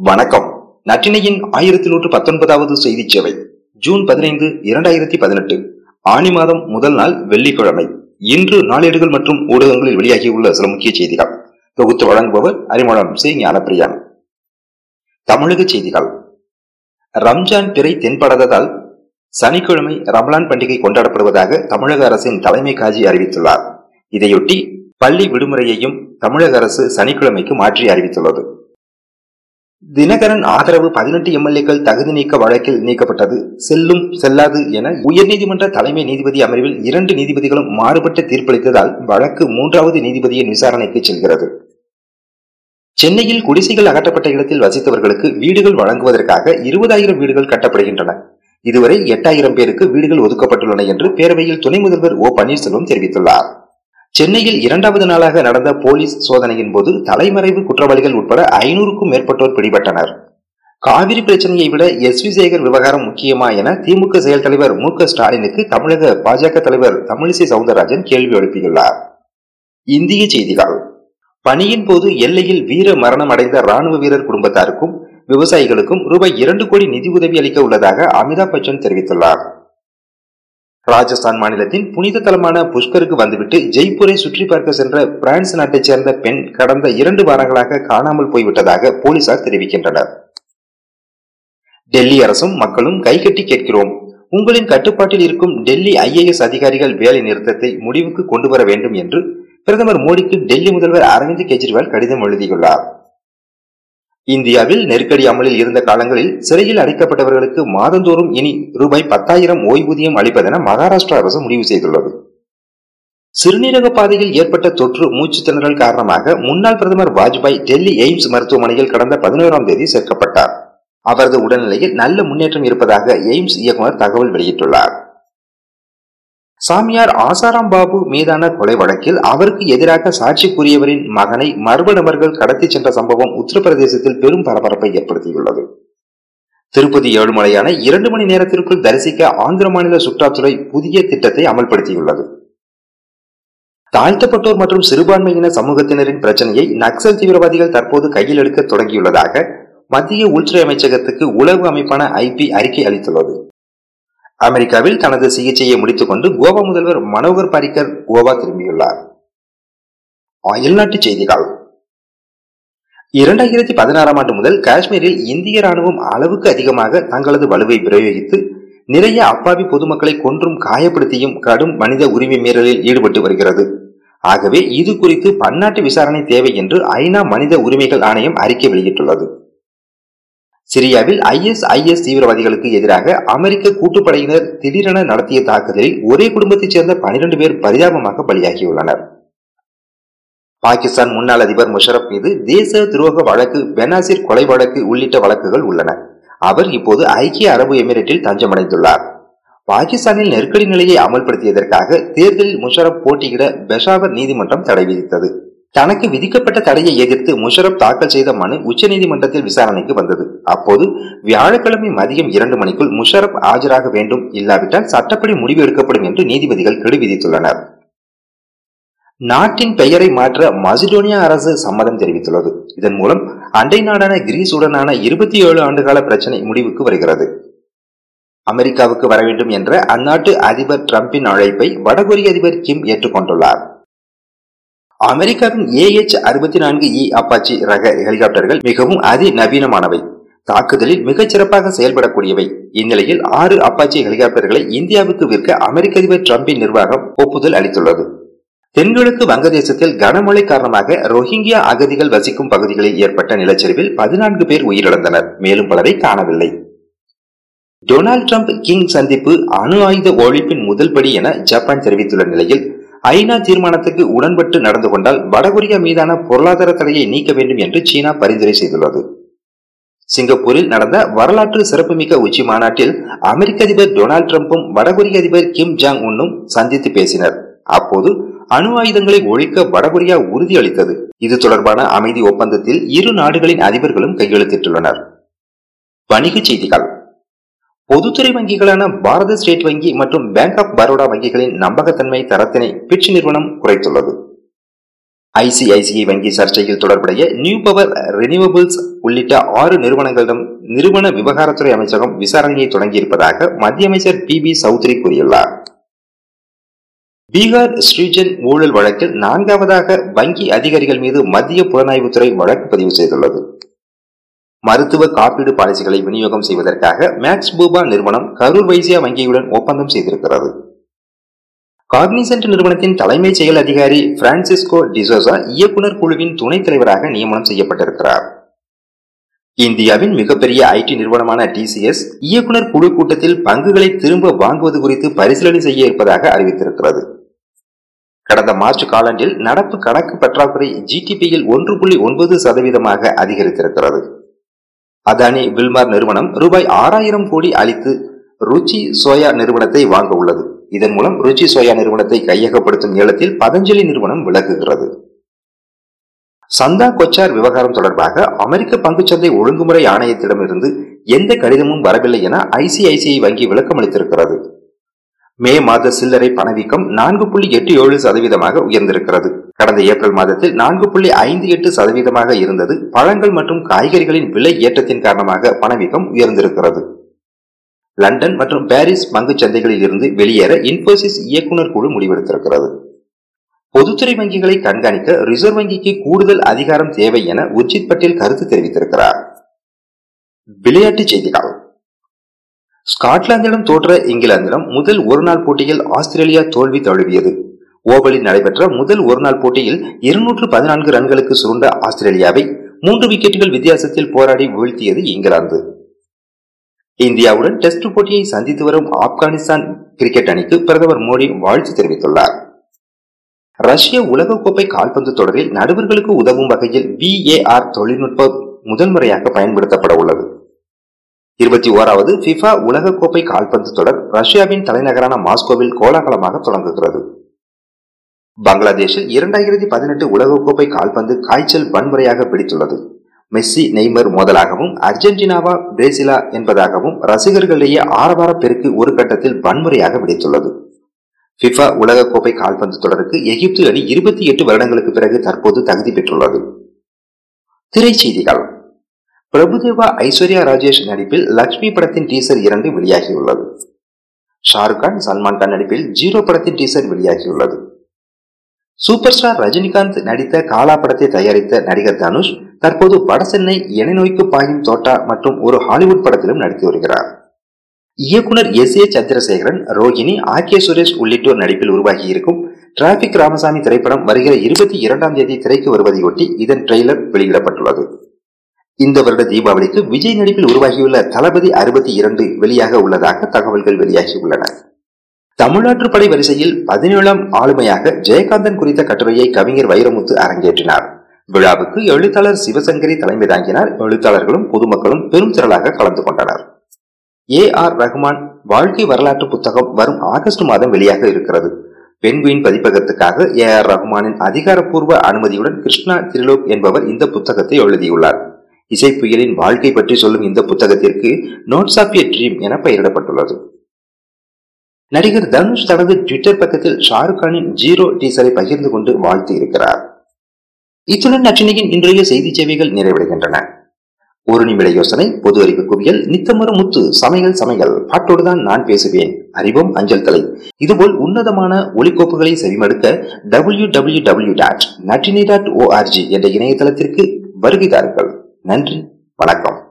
வணக்கம். நற்றினையின் ஆயிரத்தி நூற்று பத்தொன்பதாவது செய்தி சேவை ஜூன் பதினைந்து இரண்டாயிரத்தி பதினெட்டு ஆணி மாதம் முதல் நாள் வெள்ளிக்கிழமை. இன்று நாளேடுகள் மற்றும் ஊடகங்களில் வெளியாகியுள்ள சில முக்கிய செய்திகள். தொகுத்து வழங்குபவர் அறிமுகம் சி ஞானப்பிரியான் தமிழக செய்திகள். ரம்ஜான் திரை தென்படாததால் சனிக்கிழமை ரமலான் பண்டிகை கொண்டாடப்படுவதாக தமிழக அரசின் தலைமை காஜி அறிவித்துள்ளார். இதையொட்டி பள்ளி விடுமுறையையும் தமிழக அரசு சனிக்கிழமைக்கு மாற்றி அறிவித்துள்ளது. தினகரன் ஆதரவு பதினெட்டு எம்எல்ஏக்கள் தகுதி நீக்க வழக்கில் நீக்கப்பட்டது. செல்லும் செல்லாது என உயர்நீதிமன்ற தலைமை நீதிபதி அமர்வில் இரண்டு நீதிபதிகளும் மாறுபட்ட தீர்ப்பளித்ததால் வழக்கு மூன்றாவது நீதிபதியின் விசாரணைக்கு செல்கிறது. சென்னையில் குடிசைகள் அகற்றப்பட்ட இடத்தில் வசித்தவர்களுக்கு வீடுகள் வழங்குவதற்காக இருபதாயிரம் வீடுகள் கட்டப்படுகின்றன. இதுவரை எட்டாயிரம் பேருக்கு வீடுகள் ஒதுக்கப்பட்டுள்ளன என்று பேரவையில் துணை முதல்வர் ஓ பன்னீர்செல்வம் தெரிவித்துள்ளார். சென்னையில் இரண்டாவது நாளாக நடந்த போலீஸ் சோதனையின் போது தலைமறைவு குற்றவாளிகள் உட்பட ஐநூறுக்கும் மேற்பட்டோர் பிடிபட்டனர். காவிரி பிரச்சனையை விட எஸ் வி சேகர் விவகாரம் முக்கியமா என திமுக செயல் தலைவர் மு க ஸ்டாலினுக்கு தமிழக பாஜக தலைவர் தமிழிசை சவுந்தரராஜன் கேள்வி எழுப்பியுள்ளார். இந்திய செய்திகள். பணியின் போது எல்லையில் வீர மரணம் அடைந்த ராணுவ வீரர் குடும்பத்தாருக்கும் விவசாயிகளுக்கும் ரூபாய் இரண்டு கோடி நிதி உதவி அளிக்க உள்ளதாக அமிதாப் பச்சன் தெரிவித்துள்ளார். ராஜஸ்தான் மாநிலத்தின் புனித தலமான புஷ்கருக்கு வந்துவிட்டு ஜெய்ப்பூரை சுற்றி பார்க்க சென்ற பிரான்ஸ் நாட்டைச் சேர்ந்த பெண் கடந்த இரண்டு வாரங்களாக காணாமல் போய்விட்டதாக போலீசார் தெரிவிக்கின்றனர். டெல்லி அரசும் மக்களும் கைகட்டி கேட்கிறோம். உங்களின் கட்டுப்பாட்டில் இருக்கும் டெல்லி ஐஏஎஸ் அதிகாரிகள் வேலை நிறுத்தத்தை முடிவுக்கு கொண்டு வர வேண்டும் என்று பிரதமர் மோடிக்கு டெல்லி முதல்வர் அரவிந்த் கெஜ்ரிவால் கடிதம் எழுதியுள்ளார். இந்தியாவில் நெருக்கடி அமலில் இருந்த காலங்களில் சிறையில் அடைக்கப்பட்டவர்களுக்கு மாதந்தோறும் இனி ரூபாய் பத்தாயிரம் ஓய்வூதியம் அளிப்பதென மகாராஷ்டிரா அரசு முடிவு செய்துள்ளது. சிறுநீரக பாதையில் ஏற்பட்ட தொற்று மூச்சு திணறல் காரணமாக முன்னாள் பிரதமர் வாஜ்பாய் டெல்லி எய்ம்ஸ் மருத்துவமனையில் கடந்த பதினோராம் தேதி சேர்க்கப்பட்டார். அவரது உடல்நிலையில் நல்ல முன்னேற்றம் இருப்பதாக எய்ம்ஸ் இயக்குநர் தகவல் வெளியிட்டுள்ளார். சாமியார் ஆசாராம் பாபு மீதான கொலை வழக்கில் அவருக்கு எதிராக சாட்சி கூறியவரின் மகனை மர்ம நபர்கள் கடத்தி சென்ற சம்பவம் உத்தரப்பிரதேசத்தில் பெரும் பரபரப்பை ஏற்படுத்தியுள்ளது. திருப்பதி ஏழுமலையான இரண்டு மணி நேரத்திற்குள் தரிசிக்க ஆந்திர மாநில சுற்றுலாத்துறை புதிய திட்டத்தை அமல்படுத்தியுள்ளது. தாழ்த்தப்பட்டோர் மற்றும் சிறுபான்மையின சமூகத்தினரின் பிரச்சனையை நக்சல் தீவிரவாதிகள் தற்போது கையில் எடுக்க தொடங்கியுள்ளதாக மத்திய உள்துறை அமைச்சகத்துக்கு உளவு அமைப்பான ஐபி அறிக்கை அளித்துள்ளது. அமெரிக்காவில் தனது சிகிச்சையை முடித்துக் கொண்டு கோவா முதல்வர் மனோகர் பாரிக்கர் கோவா திரும்பியுள்ளார். அயல்நாட்டு செய்திகள். இரண்டாயிரத்தி பதினாறாம் ஆண்டு முதல் காஷ்மீரில் இந்திய ராணுவம் அளவுக்கு அதிகமாக தங்களது வலுவை பிரயோகித்து நிறைய அப்பாவி பொதுமக்களை கொன்றும் காயப்படுத்தியும் கடும் மனித உரிமை மீறலில் ஈடுபட்டு வருகிறது. ஆகவே இது குறித்து பன்னாட்டு விசாரணை தேவை என்று ஐநா மனித உரிமைகள் ஆணையம் அறிக்கை வெளியிட்டுள்ளது. சிரியாவில் ஐஎஸ் தீவிரவாதிகளுக்கு எதிராக அமெரிக்க கூட்டுப்படையினர் திடீரென நடத்திய தாக்குதலில் ஒரே குடும்பத்தைச் சேர்ந்த பனிரெண்டு பேர் பரிதாபமாக பலியாகியுள்ளனர். பாகிஸ்தான் முன்னாள் அதிபர் முஷரப் மீது தேச துரோக வழக்கு பெனாசிர் கொலை வழக்கு உள்ளிட்ட வழக்குகள் உள்ளன. அவர் இப்போது ஐக்கிய அரபு எமிரேட்டில் தஞ்சமடைந்துள்ளார். பாகிஸ்தானில் நெருக்கடி நிலையை அமல்படுத்தியதற்காக தேர்தலில் முஷரப் போட்டியிட பெஷாவர் நீதிமன்றம் தடை விதித்தது. தனக்கு விதிக்கப்பட்ட தடையை எதிர்த்து முஷரப் தாக்கல் செய்த மனு உச்சநீதிமன்றத்தில் விசாரணைக்கு வந்தது. அப்போது வியாழக்கிழமை மதியம் இரண்டு மணிக்குள் முஷரப் ஆஜராக வேண்டும் இல்லாவிட்டால் சட்டப்படி முடிவு எடுக்கப்படும் என்று நீதிபதிகள் கெடு விதித்துள்ளனர். நாட்டின் பெயரை மாற்ற மசிடோனியா அரசு சம்மதம் தெரிவித்துள்ளது. இதன் மூலம் அண்டை நாடான கிரீஸுடனான இருபத்தி ஏழு ஆண்டுகால பிரச்சனை முடிவுக்கு வருகிறது. அமெரிக்காவுக்கு வர வேண்டும் என்ற அந்நாட்டு அதிபர் டிரம்பின் அழைப்பை வடகொரிய அதிபர் கிம் ஏற்றுக்கொண்டுள்ளார். அமெரிக்காவின் ஏஹெச் அறுபத்தி நான்கு இ அப்பாச்சி ரக ஹெலிகாப்டர்கள் மிகவும் அதிநவீனமானவை. தாக்குதலில் மிகச் சிறப்பாக செயல்படக்கூடியவை. இந்நிலையில் ஆறு அப்பாச்சி ஹெலிகாப்டர்களை இந்தியாவுக்கு விற்க அமெரிக்க அதிபர் டிரம்பின் நிர்வாகம் ஒப்புதல் அளித்துள்ளது. தென்கிழக்கு வங்கதேசத்தில் கனமழை காரணமாக ரோஹிங்கியா அகதிகள் வசிக்கும் பகுதிகளில் ஏற்பட்ட நிலச்சரிவில் பதினான்கு பேர் உயிரிழந்தனர். மேலும் பலரை காணவில்லை. டொனால்டு டிரம்ப் கிங் சந்திப்பு அணு ஆயுத ஒழிப்பின் முதல் படி என ஜப்பான் தெரிவித்துள்ள நிலையில் ஐநா தீர்மானத்துக்கு உடன்பட்டு நடந்து கொண்டால் வடகொரியா மீதான பொருளாதார தடையை நீக்க வேண்டும் என்று சீனா பரிந்துரை செய்துள்ளது. சிங்கப்பூரில் நடந்த வரலாற்று சிறப்புமிக்க உச்சி மாநாட்டில் அமெரிக்க அதிபர் டொனால்டு டிரம்பும் வடகொரிய அதிபர் கிம் ஜாங் உன்னும் சந்தித்து பேசினர். அப்போது அணு ஆயுதங்களை ஒழிக்க வடகொரியா உறுதியளித்தது இது தொடர்பான அமைதி ஒப்பந்தத்தில் இரு நாடுகளின் அதிபர்களும் கையெழுத்திட்டுள்ளனர். வணிகச் செய்திகள். பொதுத்துறை வங்கிகளான பாரத ஸ்டேட் வங்கி மற்றும் பேங்க் ஆப் பரோடா வங்கிகளின் நம்பகத்தன்மை தரத்தினை பிட்ச் நிறுவனம் குறைத்துள்ளது. ஐசிஐசிஐ வங்கி சர்ச்சையில் தொடர்புடைய நியூ பவர் ரினியூவபிள்ஸ் உள்ளிட்ட ஆறு நிறுவனங்களிடம் நிறுவன விவகாரத்துறை அமைச்சகம் விசாரணையை தொடங்கியிருப்பதாக மத்திய அமைச்சர் பி பி சௌத்ரி கூறியுள்ளார். பீகார் ஸ்ரீஜன் ஊழல் வழக்கில் நான்காவதாக வங்கி அதிகாரிகள் மீது மத்திய புலனாய்வுத்துறை வழக்கு பதிவு செய்துள்ளது. மருத்துவ காப்பீடு பாலிசிகளை விநியோகம் செய்வதற்காக மேக்ஸ் பூபா நிறுவனம் கரூர் வைசியா வங்கியுடன் ஒப்பந்தம் செய்திருக்கிறது. காக்னிசென்ட் நிறுவனத்தின் தலைமை செயல் அதிகாரி பிரான்சிஸ்கோ டிசோசா இயக்குநர் குழுவின் துணைத் தலைவராக நியமனம் செய்யப்பட்டிருக்கிறார். இந்தியாவின் மிகப்பெரிய ஐடி நிறுவனமான டிசிஎஸ் இயக்குநர் குழு கூட்டத்தில் பங்குகளை திரும்ப வாங்குவது குறித்து பரிசீலனை செய்ய இருப்பதாக அறிவித்திருக்கிறது. கடந்த மார்ச் காலாண்டில் நடப்பு கணக்கு பற்றாக்குறை ஜிடிபியில் ஒன்று புள்ளி ஒன்பது சதவீதமாக அதிகரித்திருக்கிறது. அதானி வில்மார் நிறுவனம் ரூபாய் ஆறாயிரம் கோடி அளித்து ருச்சி சோயா நிறுவனத்தை வாங்க உள்ளது. இதன் மூலம் ருச்சி சோயா நிறுவனத்தை கையகப்படுத்தும் ஏலத்தில் பதஞ்சலி நிறுவனம் விலகுகிறது சந்தா கொச்சார் விவகாரம் தொடர்பாக அமெரிக்க பங்குச்சந்தை ஒழுங்குமுறை ஆணையத்திடமிருந்து எந்த கடிதமும் வரவில்லை என ஐசிஐசிஐ வங்கி விளக்கம் அளித்திருக்கிறது மே மாத சில்லறை பணவீக்கம் நான்கு புள்ளி எட்டு ஏழு சதவீதமாக உயர்ந்திருக்கிறது. கடந்த ஏப்ரல் மாதத்தில் நான்கு புள்ளி ஐந்து எட்டு சதவீதமாக இருந்தது. பழங்கள் மற்றும் காய்கறிகளின் விலை ஏற்றத்தின் காரணமாக பணவீக்கம் உயர்ந்திருக்கிறது. லண்டன் மற்றும் பாரிஸ் பங்கு சந்தைகளில் இருந்து வெளியேற இன்போசிஸ் இயக்குநர் குழு முடிவெடுத்திருக்கிறது. பொதுத்துறை வங்கிகளை கண்காணிக்க ரிசர்வ் வங்கிக்கு கூடுதல் அதிகாரம் தேவை என உர்ஜித் பட்டேல் கருத்து தெரிவித்திருக்கிறார். விளையாட்டுச் செய்திகள். ஸ்காட்லாந்திடம் தோற்ற இங்கிலாந்திடம் முதல் ஒருநாள் போட்டியில் ஆஸ்திரேலியா தோல்வி தழுவியது. ஓவலில் நடைபெற்ற முதல் ஒருநாள் போட்டியில் இருநூற்று பதினான்கு ரன்களுக்கு சுருண்ட ஆஸ்திரேலியாவை மூன்று விக்கெட்டுகள் வித்தியாசத்தில் போராடி வீழ்த்தியது இங்கிலாந்து. இந்தியாவுடன் டெஸ்ட் போட்டியை சந்தித்து வரும் ஆப்கானிஸ்தான் கிரிக்கெட் அணிக்கு பிரதமர் மோடி வாழ்த்து தெரிவித்துள்ளார். ரஷ்ய உலகக்கோப்பை கால்பந்து தொடரில் நடுவர்களுக்கு உதவும் வகையில் விஏஆர் தொழில்நுட்பம் முதன்முறையாக பயன்படுத்தப்பட உள்ளது. இருபத்தி ஓராவது பிஃபா உலகக்கோப்பை கால்பந்து தொடர் ரஷ்யாவின் தலைநகரான மாஸ்கோவில் கோலாகலமாக தொடங்குகிறது. பங்களாதேஷில் இரண்டாயிரத்தி பதினெட்டு உலகக்கோப்பை கால்பந்து காய்ச்சல் வன்முறையாக பிடித்துள்ளது. மெஸ்ஸி நெய்மர் மோதலாகவும் அர்ஜென்டினாவா பிரேசிலா என்பதாகவும் ரசிகர்களிடையே ஆரவார பெருக்கு ஒரு கட்டத்தில் வன்முறையாக பிடித்துள்ளது பிஃபா உலகக்கோப்பை கால்பந்து தொடருக்கு எகிப்து அணி இருபத்தி எட்டு வருடங்களுக்கு பிறகு தற்போது தகுதி பெற்றுள்ளது. திரைச்செய்திகள் பிரபுதேவா ஐஸ்வர்யா ராஜேஷ் நடிப்பில் லக்ஷ்மி படத்தின் டீசர் இரண்டு வெளியாகியுள்ளது. ஷாருக் கான் சல்மான் கான் நடிப்பில் ஜீரோ படத்தின் டீசர் வெளியாகியுள்ளது. சூப்பர் ஸ்டார் ரஜினிகாந்த் நடித்த காலா படத்தை தயாரித்த நடிகர் தனுஷ் தற்போது வடசென்னை நோய்க்கு பாயும் தோட்டா மற்றும் ஒரு ஹாலிவுட் படத்திலும் நடித்து வருகிறார். இயக்குனர் S A Chandrasekaran Rohini R K Suresh உள்ளிட்டோர் நடிப்பில் உருவாகி இருக்கும் டிராபிக் ராமசாமி திரைப்படம் வருகிற இருபத்தி இரண்டாம் தேதி திரைக்கு வருவதையொட்டி இதன் ட்ரெய்லர் வெளியிடப்பட்டுள்ளது. இந்த வருட தீபாவளிக்கு விஜய் நடிப்பில் உருவாகியுள்ள தளபதி அறுபத்தி இரண்டு வெளியாக உள்ளதாக தகவல்கள் வெளியாகியுள்ளன தமிழ்நாட்டு படை வரிசையில் பதினேழாம் ஆளுமையாக ஜெயகாந்தன் குறித்த கட்டுரையை கவிஞர் வைரமுத்து அரங்கேற்றினார். விழாவுக்கு எழுத்தாளர் சிவசங்கரி தலைமை தாங்கினார். எழுத்தாளர்களும் பொதுமக்களும் பெரும் திரளாக கலந்து கொண்டனர். ஏ ஆர் ரஹ்மான் வாழ்க்கை வரலாற்று புத்தகம் வரும் ஆகஸ்ட் மாதம் வெளியாக இருக்கிறது. பெண்குயின் பதிப்பகத்துக்காக ஏ ஆர் ரஹ்மானின் அதிகாரப்பூர்வ அனுமதியுடன் கிருஷ்ணா திரிலோக் என்பவர் இந்த புத்தகத்தை எழுதியுள்ளார். இசை புயலின் வாழ்க்கை பற்றி சொல்லும் இந்த புத்தகத்திற்கு நோட்ஸ் ஆஃப் ஏ ட்ரீம் என பெயரிடப்பட்டுள்ளது. நடிகர் தனுஷ் தனது ட்விட்டர் பக்கத்தில் ஷாருக் கானின் ஜீரோ டீசரை பகிர்ந்து கொண்டு வாழ்த்து இருக்கிறார். இத்துடன் நச்சினையின் இன்றைய செய்தி சேவைகள் நிறைவடைகின்றன. ஒரு நிமிட யோசனை பொது அறிவு குவியல் நித்தமர முத்து சமையல் சமையல். பாட்டோடுதான் நான் பேசுவேன். அறிவோம் அஞ்சல் தலை. இதுபோல் உன்னதமான ஒலிக்கோப்புகளை செவிமடுக்க W W W dot Nattini dot O R G என்ற இணையதளத்திற்கு வருகை தாருங்கள். நன்றி. வணக்கம்.